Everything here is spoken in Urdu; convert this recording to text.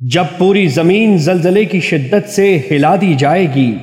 جب پوری زمین زلزلے کی شدت سے ہلا دی جائے گی۔